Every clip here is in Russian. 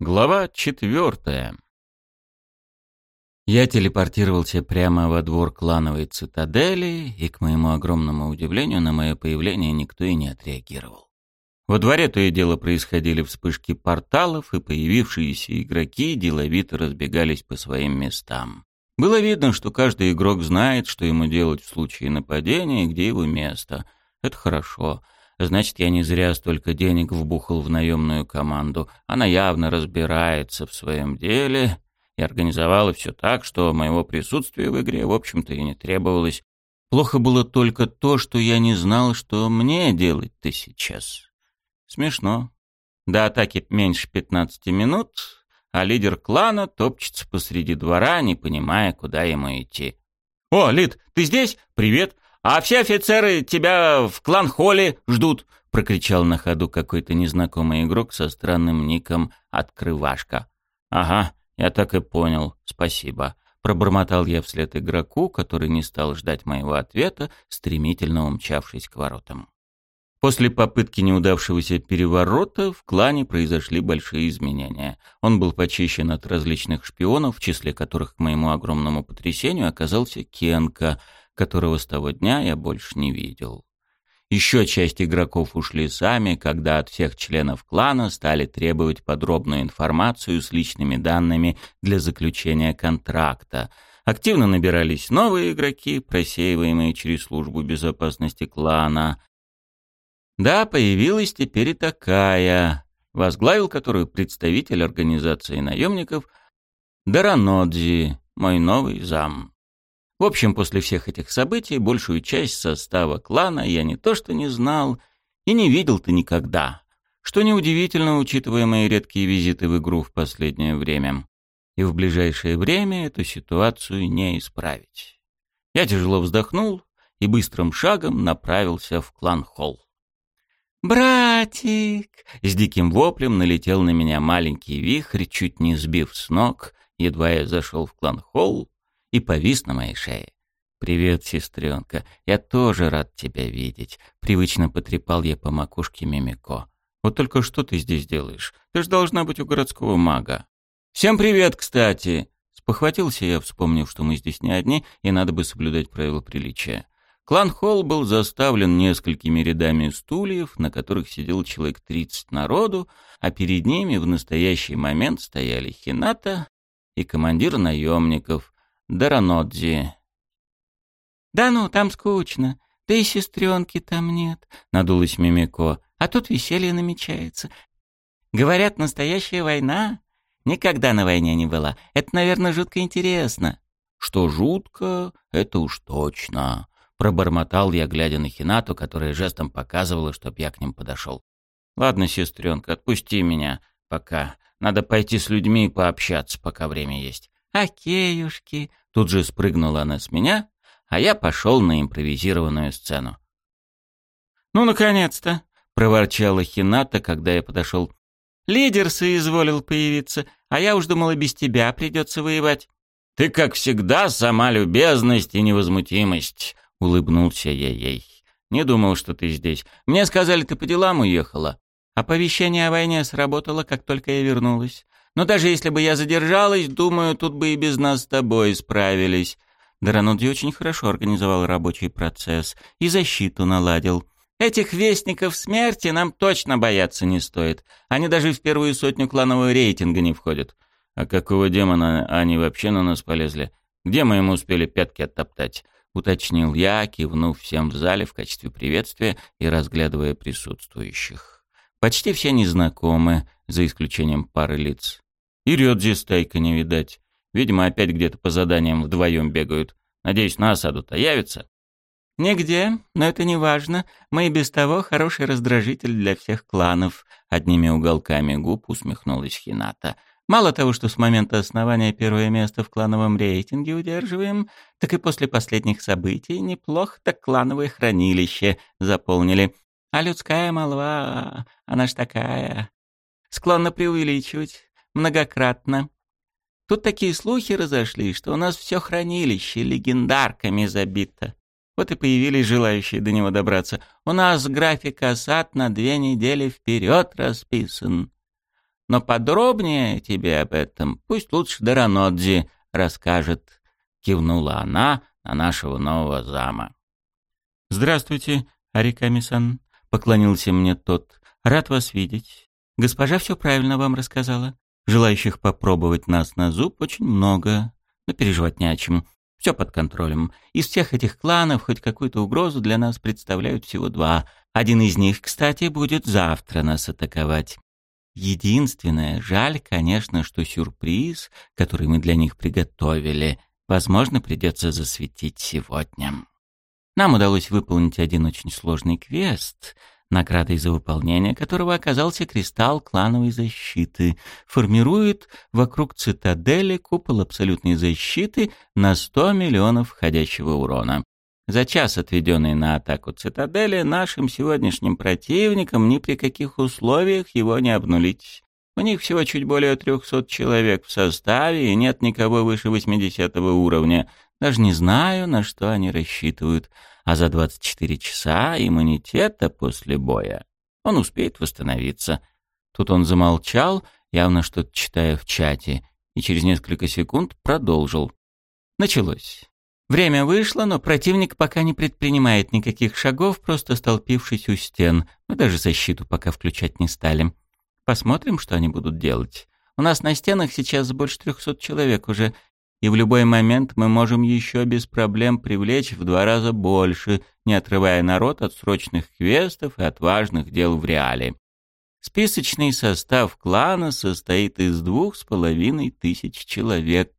Глава четвертая. Я телепортировался прямо во двор клановой цитадели, и, к моему огромному удивлению, на мое появление никто и не отреагировал. Во дворе то и дело происходили вспышки порталов, и появившиеся игроки деловито разбегались по своим местам. Было видно, что каждый игрок знает, что ему делать в случае нападения и где его место. Это хорошо. Значит, я не зря столько денег вбухал в наемную команду. Она явно разбирается в своем деле и организовала все так, что моего присутствия в игре, в общем-то, и не требовалось. Плохо было только то, что я не знал, что мне делать-то сейчас. Смешно. До атаки меньше 15 минут, а лидер клана топчется посреди двора, не понимая, куда ему идти. «О, Лид, ты здесь? Привет! «А все офицеры тебя в клан-холле ждут!» — прокричал на ходу какой-то незнакомый игрок со странным ником «Открывашка». «Ага, я так и понял, спасибо», — пробормотал я вслед игроку, который не стал ждать моего ответа, стремительно умчавшись к воротам. После попытки неудавшегося переворота в клане произошли большие изменения. Он был почищен от различных шпионов, в числе которых, к моему огромному потрясению, оказался Кенка — которого с того дня я больше не видел. Еще часть игроков ушли сами, когда от всех членов клана стали требовать подробную информацию с личными данными для заключения контракта. Активно набирались новые игроки, просеиваемые через службу безопасности клана. Да, появилась теперь и такая, возглавил которую представитель организации наемников Даранодзи, мой новый зам. В общем, после всех этих событий большую часть состава клана я не то что не знал и не видел-то никогда. Что неудивительно, учитывая мои редкие визиты в игру в последнее время. И в ближайшее время эту ситуацию не исправить. Я тяжело вздохнул и быстрым шагом направился в клан-холл. «Братик!» — с диким воплем налетел на меня маленький вихрь, чуть не сбив с ног, едва я зашел в клан-холл и повис на моей шее. «Привет, сестренка. Я тоже рад тебя видеть», — привычно потрепал я по макушке Мимико. «Вот только что ты здесь делаешь? Ты ж должна быть у городского мага». «Всем привет, кстати!» Спохватился я, вспомнив, что мы здесь не одни, и надо бы соблюдать правила приличия. Клан-холл был заставлен несколькими рядами стульев, на которых сидел человек тридцать народу, а перед ними в настоящий момент стояли Хината и командир наемников, Даранодзи. «Да ну, там скучно. Да и сестренки там нет», — надулась Мимико. «А тут веселье намечается. Говорят, настоящая война. Никогда на войне не была. Это, наверное, жутко интересно». «Что жутко, это уж точно», — пробормотал я, глядя на Хинату, которая жестом показывала, чтоб я к ним подошел. «Ладно, сестренка, отпусти меня пока. Надо пойти с людьми пообщаться, пока время есть. «Окейушки!» Тут же спрыгнула она с меня, а я пошел на импровизированную сцену. «Ну, наконец-то!» — проворчала Хината, когда я подошел. «Лидер соизволил появиться, а я уж думала, без тебя придется воевать». «Ты, как всегда, сама любезность и невозмутимость», — улыбнулся я ей. «Не думал, что ты здесь. Мне сказали, ты по делам уехала». Оповещение о войне сработало, как только я вернулась. Но даже если бы я задержалась, думаю, тут бы и без нас с тобой справились. Дарануди очень хорошо организовал рабочий процесс и защиту наладил. Этих вестников смерти нам точно бояться не стоит. Они даже в первую сотню кланового рейтинга не входят. А какого демона они вообще на нас полезли? Где мы ему успели пятки оттоптать? Уточнил я, кивнув всем в зале в качестве приветствия и разглядывая присутствующих. Почти все незнакомы, за исключением пары лиц. И Рёдзи стайка не видать. Видимо, опять где-то по заданиям вдвоем бегают. Надеюсь, на осаду-то явится. «Нигде, но это не важно. Мы и без того хороший раздражитель для всех кланов», — одними уголками губ усмехнулась Хината. «Мало того, что с момента основания первое место в клановом рейтинге удерживаем, так и после последних событий неплохо так клановое хранилище заполнили. А людская молва, она ж такая, склонна преувеличивать многократно. Тут такие слухи разошли, что у нас все хранилище легендарками забито. Вот и появились желающие до него добраться. У нас график осад на две недели вперед расписан. Но подробнее тебе об этом пусть лучше Даранодзи расскажет», — кивнула она на нашего нового зама. «Здравствуйте, Ариками-сан», — поклонился мне тот. «Рад вас видеть. Госпожа все правильно вам рассказала. Желающих попробовать нас на зуб очень много, но переживать не о чем. Все под контролем. Из всех этих кланов хоть какую-то угрозу для нас представляют всего два. Один из них, кстати, будет завтра нас атаковать. Единственное, жаль, конечно, что сюрприз, который мы для них приготовили, возможно, придется засветить сегодня. Нам удалось выполнить один очень сложный квест — наградой за выполнение которого оказался кристалл клановой защиты, формирует вокруг цитадели купол абсолютной защиты на 100 миллионов входящего урона. За час, отведенный на атаку цитадели, нашим сегодняшним противникам ни при каких условиях его не обнулить. У них всего чуть более 300 человек в составе, и нет никого выше 80 уровня. Даже не знаю, на что они рассчитывают а за 24 часа иммунитета после боя он успеет восстановиться. Тут он замолчал, явно что-то читая в чате, и через несколько секунд продолжил. Началось. Время вышло, но противник пока не предпринимает никаких шагов, просто столпившись у стен. Мы даже защиту пока включать не стали. Посмотрим, что они будут делать. У нас на стенах сейчас больше трехсот человек уже, и в любой момент мы можем еще без проблем привлечь в два раза больше, не отрывая народ от срочных квестов и от важных дел в реале. Списочный состав клана состоит из двух с половиной тысяч человек.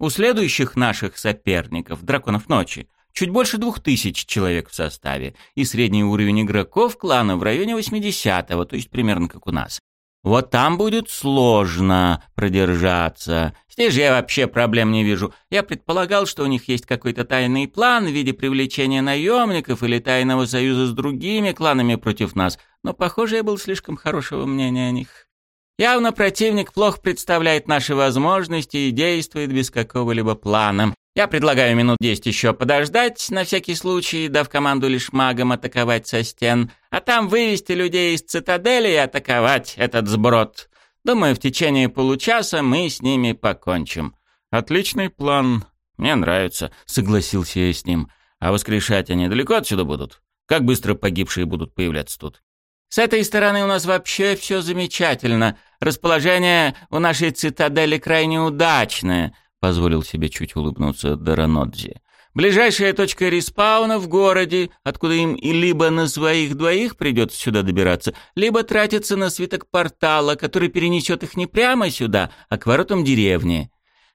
У следующих наших соперников, драконов ночи, чуть больше двух тысяч человек в составе, и средний уровень игроков клана в районе 80-го, то есть примерно как у нас. Вот там будет сложно продержаться. Здесь же я вообще проблем не вижу. Я предполагал, что у них есть какой-то тайный план в виде привлечения наемников или тайного союза с другими кланами против нас, но, похоже, я был слишком хорошего мнения о них. Явно противник плохо представляет наши возможности и действует без какого-либо плана. Я предлагаю минут десять еще подождать, на всякий случай, дав команду лишь магам атаковать со стен, а там вывести людей из цитадели и атаковать этот сброд. Думаю, в течение получаса мы с ними покончим. Отличный план. Мне нравится, согласился я с ним. А воскрешать они далеко отсюда будут? Как быстро погибшие будут появляться тут? С этой стороны у нас вообще все замечательно. Расположение у нашей цитадели крайне удачное позволил себе чуть улыбнуться Даранодзи. Ближайшая точка респауна в городе, откуда им и либо на своих двоих придется сюда добираться, либо тратиться на свиток портала, который перенесет их не прямо сюда, а к воротам деревни.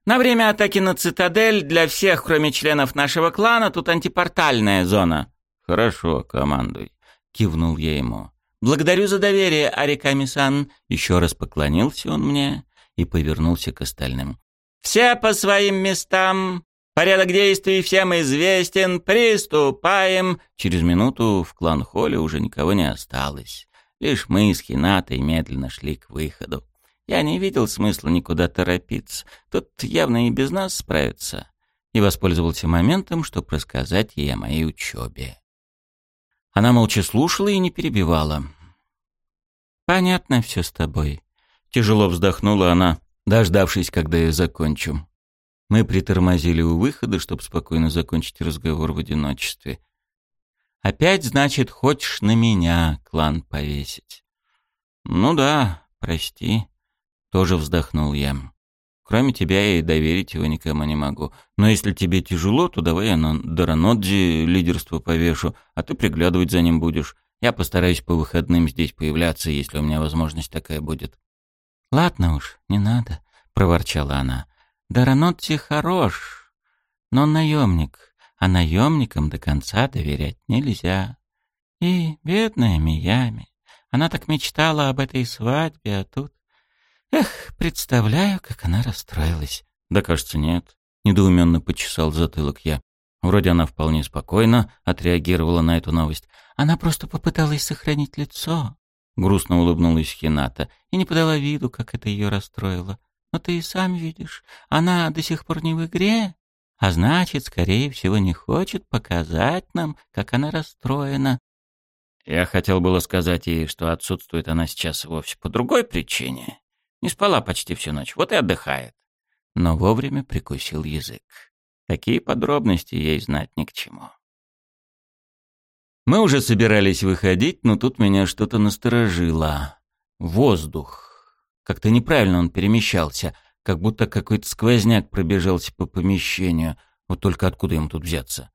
На время атаки на цитадель для всех, кроме членов нашего клана, тут антипортальная зона. Хорошо, командуй, кивнул я ему. Благодарю за доверие, Ариками-сан. Еще раз поклонился он мне и повернулся к остальным. Все по своим местам. Порядок действий всем известен. Приступаем. Через минуту в клан-холле уже никого не осталось. Лишь мы с Хинатой медленно шли к выходу. Я не видел смысла никуда торопиться. Тут явно и без нас справиться. И воспользовался моментом, чтобы рассказать ей о моей учебе. Она молча слушала и не перебивала. «Понятно все с тобой», — тяжело вздохнула она дождавшись, когда я закончу. Мы притормозили у выхода, чтобы спокойно закончить разговор в одиночестве. «Опять, значит, хочешь на меня клан повесить?» «Ну да, прости», — тоже вздохнул я. «Кроме тебя я и доверить его никому не могу. Но если тебе тяжело, то давай я на Даранодзи лидерство повешу, а ты приглядывать за ним будешь. Я постараюсь по выходным здесь появляться, если у меня возможность такая будет». «Ладно уж, не надо», — проворчала она. «Даранотти хорош, но наемник, а наемникам до конца доверять нельзя. И бедная Миями, она так мечтала об этой свадьбе, а тут... Эх, представляю, как она расстроилась». «Да, кажется, нет», — недоуменно почесал затылок я. Вроде она вполне спокойно отреагировала на эту новость. Она просто попыталась сохранить лицо. Грустно улыбнулась Хината и не подала виду, как это ее расстроило. «Но ты и сам видишь, она до сих пор не в игре, а значит, скорее всего, не хочет показать нам, как она расстроена». Я хотел было сказать ей, что отсутствует она сейчас вовсе по другой причине. Не спала почти всю ночь, вот и отдыхает. Но вовремя прикусил язык. Такие подробности ей знать ни к чему. Мы уже собирались выходить, но тут меня что-то насторожило. Воздух. Как-то неправильно он перемещался, как будто какой-то сквозняк пробежался по помещению. Вот только откуда им тут взяться?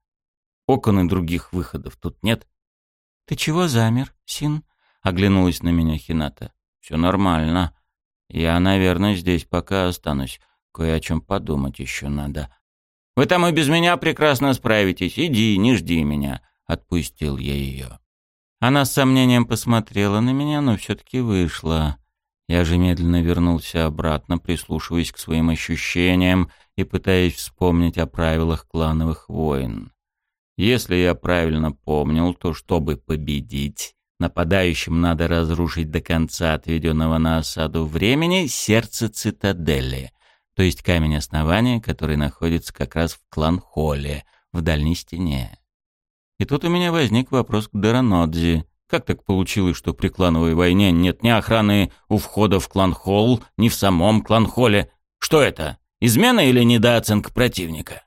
Окон и других выходов тут нет. «Ты чего замер, Син?» — оглянулась на меня Хината. «Все нормально. Я, наверное, здесь пока останусь. Кое о чем подумать еще надо. Вы там и без меня прекрасно справитесь. Иди, не жди меня». Отпустил я ее. Она с сомнением посмотрела на меня, но все-таки вышла. Я же медленно вернулся обратно, прислушиваясь к своим ощущениям и пытаясь вспомнить о правилах клановых войн. Если я правильно помнил, то чтобы победить, нападающим надо разрушить до конца отведенного на осаду времени сердце цитадели, то есть камень основания, который находится как раз в клан-холле, в дальней стене. И тут у меня возник вопрос к Даранодзи. Как так получилось, что при клановой войне нет ни охраны у входа в клан-холл, ни в самом клан-холле? Что это? Измена или недооценка противника?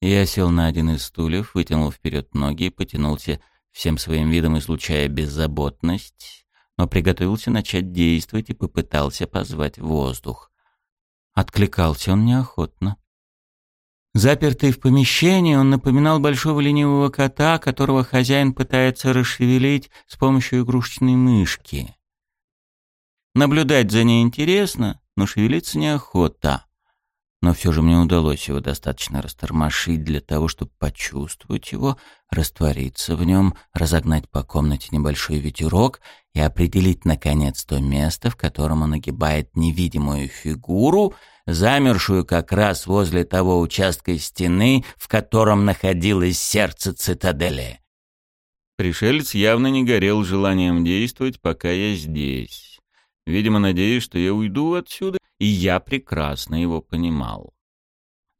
Я сел на один из стульев, вытянул вперед ноги и потянулся, всем своим видом излучая беззаботность, но приготовился начать действовать и попытался позвать воздух. Откликался он неохотно. Запертый в помещении, он напоминал большого ленивого кота, которого хозяин пытается расшевелить с помощью игрушечной мышки. Наблюдать за ней интересно, но шевелиться неохота но все же мне удалось его достаточно растормошить для того, чтобы почувствовать его, раствориться в нем, разогнать по комнате небольшой ветерок и определить, наконец, то место, в котором он огибает невидимую фигуру, замершую как раз возле того участка стены, в котором находилось сердце цитадели. Пришелец явно не горел желанием действовать, пока я здесь. Видимо, надеясь, что я уйду отсюда, и я прекрасно его понимал.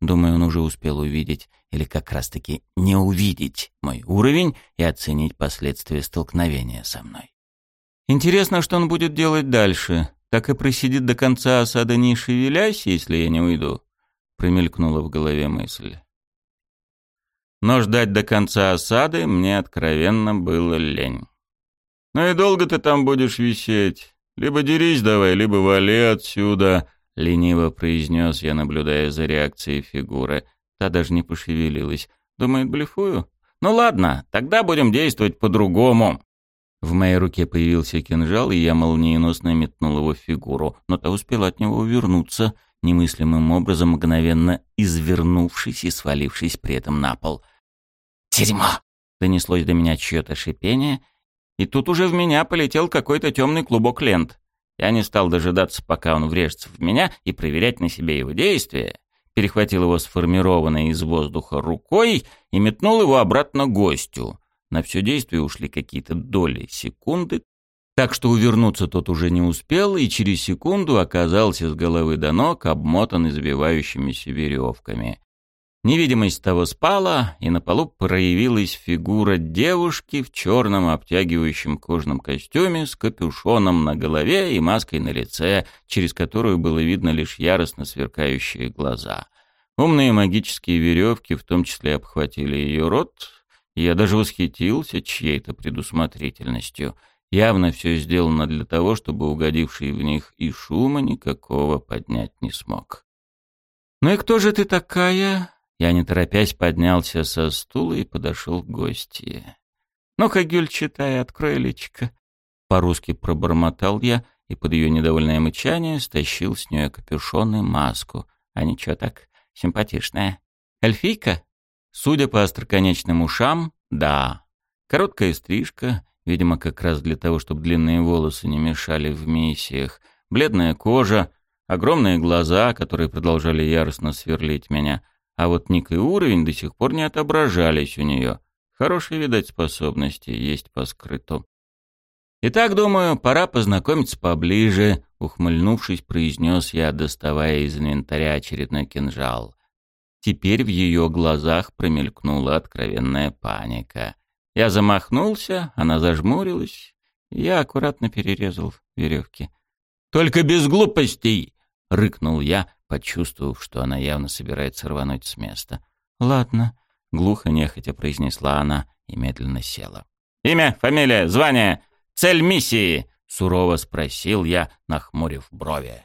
Думаю, он уже успел увидеть, или как раз-таки не увидеть мой уровень и оценить последствия столкновения со мной. Интересно, что он будет делать дальше. Так и просидит до конца осады, не шевелясь, если я не уйду? Промелькнула в голове мысль. Но ждать до конца осады мне откровенно было лень. «Ну и долго ты там будешь висеть? Либо дерись давай, либо вали отсюда», — лениво произнес я, наблюдая за реакцией фигуры. Та даже не пошевелилась. Думает, блефую? Ну ладно, тогда будем действовать по-другому. В моей руке появился кинжал, и я молниеносно метнул его в фигуру, но та успела от него увернуться, немыслимым образом мгновенно извернувшись и свалившись при этом на пол. «Дерьмо!» — донеслось до меня чье-то шипение, и тут уже в меня полетел какой-то темный клубок лент. Я не стал дожидаться, пока он врежется в меня, и проверять на себе его действия. Перехватил его сформированной из воздуха рукой и метнул его обратно гостю. На все действие ушли какие-то доли секунды, так что увернуться тот уже не успел и через секунду оказался с головы до ног обмотан извивающимися веревками. Невидимость того спала, и на полу проявилась фигура девушки в черном обтягивающем кожаном костюме с капюшоном на голове и маской на лице, через которую было видно лишь яростно сверкающие глаза. Умные магические веревки в том числе обхватили ее рот, я даже восхитился чьей-то предусмотрительностью. Явно все сделано для того, чтобы угодивший в них и шума никакого поднять не смог. «Ну и кто же ты такая?» Я, не торопясь, поднялся со стула и подошел к гостье. «Ну-ка, Гюль, читай, открой личико». По-русски пробормотал я и под ее недовольное мычание стащил с нее капюшон и маску. А ничего так, симпатичная. Эльфийка? Судя по остроконечным ушам, да. Короткая стрижка, видимо, как раз для того, чтобы длинные волосы не мешали в миссиях. Бледная кожа, огромные глаза, которые продолжали яростно сверлить меня — а вот ник и уровень до сих пор не отображались у нее. Хорошие, видать, способности есть по скрыту. «Итак, думаю, пора познакомиться поближе», — ухмыльнувшись, произнес я, доставая из инвентаря очередной кинжал. Теперь в ее глазах промелькнула откровенная паника. Я замахнулся, она зажмурилась, я аккуратно перерезал веревки. Только без глупостей!» — рыкнул я, почувствовав, что она явно собирается рвануть с места. «Ладно», — глухо нехотя произнесла она и медленно села. «Имя, фамилия, звание, цель миссии?» — сурово спросил я, нахмурив брови.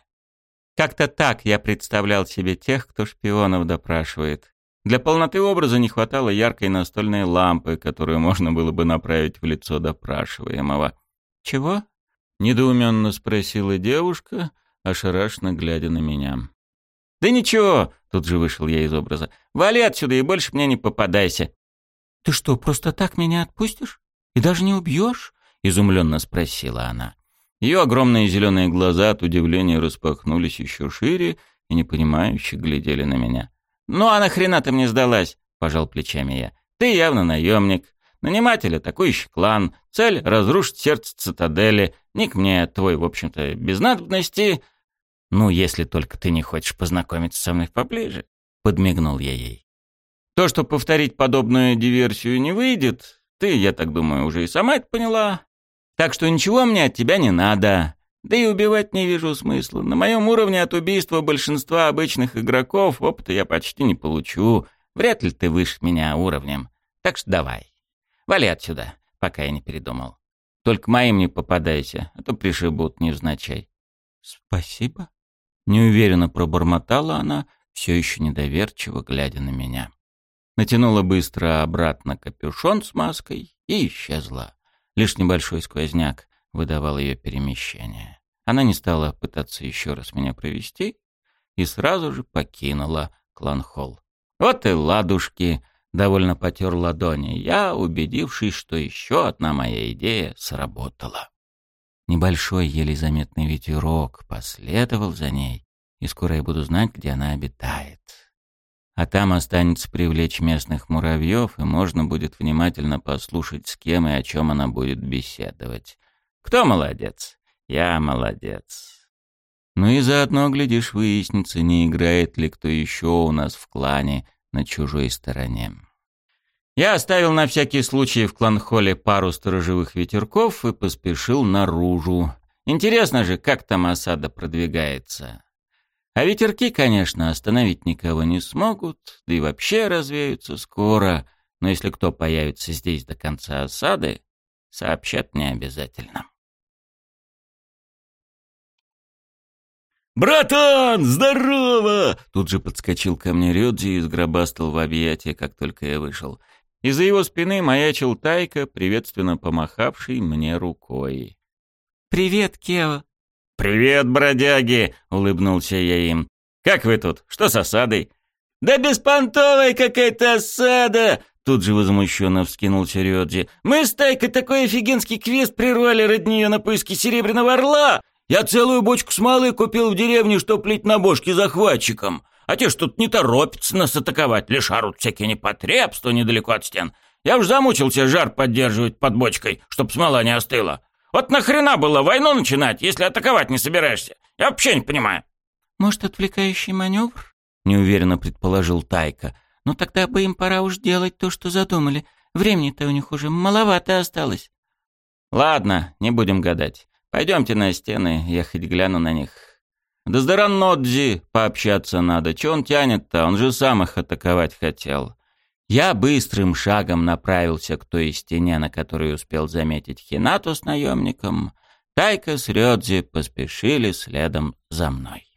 Как-то так я представлял себе тех, кто шпионов допрашивает. Для полноты образа не хватало яркой настольной лампы, которую можно было бы направить в лицо допрашиваемого. «Чего?» — недоуменно спросила девушка, ошарашенно глядя на меня. «Да ничего!» — тут же вышел я из образа. «Вали отсюда и больше мне не попадайся!» «Ты что, просто так меня отпустишь? И даже не убьешь?» — изумленно спросила она. Ее огромные зеленые глаза от удивления распахнулись еще шире и непонимающе глядели на меня. «Ну а нахрена ты мне сдалась?» — пожал плечами я. «Ты явно наемник. Наниматель — атакующий клан. Цель — разрушить сердце цитадели. Ник мне твой, в общем-то, без надобности. Ну, если только ты не хочешь познакомиться со мной поближе», — подмигнул я ей. «То, что повторить подобную диверсию не выйдет, ты, я так думаю, уже и сама это поняла. Так что ничего мне от тебя не надо. Да и убивать не вижу смысла. На моем уровне от убийства большинства обычных игроков опыта я почти не получу. Вряд ли ты выше меня уровнем. Так что давай. Вали отсюда, пока я не передумал. Только моим не попадайся, а то пришибут невзначай. Спасибо. Неуверенно пробормотала она, все еще недоверчиво глядя на меня. Натянула быстро обратно капюшон с маской и исчезла. Лишь небольшой сквозняк выдавал ее перемещение. Она не стала пытаться еще раз меня провести и сразу же покинула клан-холл. Вот и ладушки, довольно потер ладони, я, убедившись, что еще одна моя идея сработала. Небольшой, еле заметный ветерок последовал за ней, и скоро я буду знать, где она обитает. А там останется привлечь местных муравьев, и можно будет внимательно послушать, с кем и о чем она будет беседовать. Кто молодец? Я молодец. Ну и заодно, глядишь, выяснится, не играет ли кто еще у нас в клане на чужой стороне. Я оставил на всякий случай в клан-холле пару сторожевых ветерков и поспешил наружу. Интересно же, как там осада продвигается. А ветерки, конечно, остановить никого не смогут, да и вообще развеются скоро, но если кто появится здесь до конца осады, сообщат не обязательно. «Братан, здорово!» Тут же подскочил ко мне Рёдзи и сгробастал в объятия, как только я вышел. Из-за его спины маячил Тайка, приветственно помахавший мне рукой. «Привет, Кео!» «Привет, бродяги!» — улыбнулся я им. «Как вы тут? Что с осадой?» «Да беспонтовая какая-то осада!» Тут же возмущенно вскинулся Рёдзи. «Мы с Тайкой такой офигенский квест прервали ради нее на поиски Серебряного Орла! Я целую бочку смолы купил в деревне, чтоб плить на бошки захватчикам. А те ж тут не торопятся нас атаковать, лишь орут всякие непотребства недалеко от стен. Я уж замучился жар поддерживать под бочкой, чтоб смола не остыла. Вот нахрена было войну начинать, если атаковать не собираешься? Я вообще не понимаю. Может, отвлекающий маневр? Неуверенно предположил Тайка. Ну тогда бы им пора уж делать то, что задумали. Времени-то у них уже маловато осталось. Ладно, не будем гадать. Пойдемте на стены, я хоть гляну на них. Да с Даранодзи пообщаться надо. Че он тянет-то? Он же сам их атаковать хотел. Я быстрым шагом направился к той стене, на которой успел заметить Хинату с наемником. Тайка с Рёдзи поспешили следом за мной.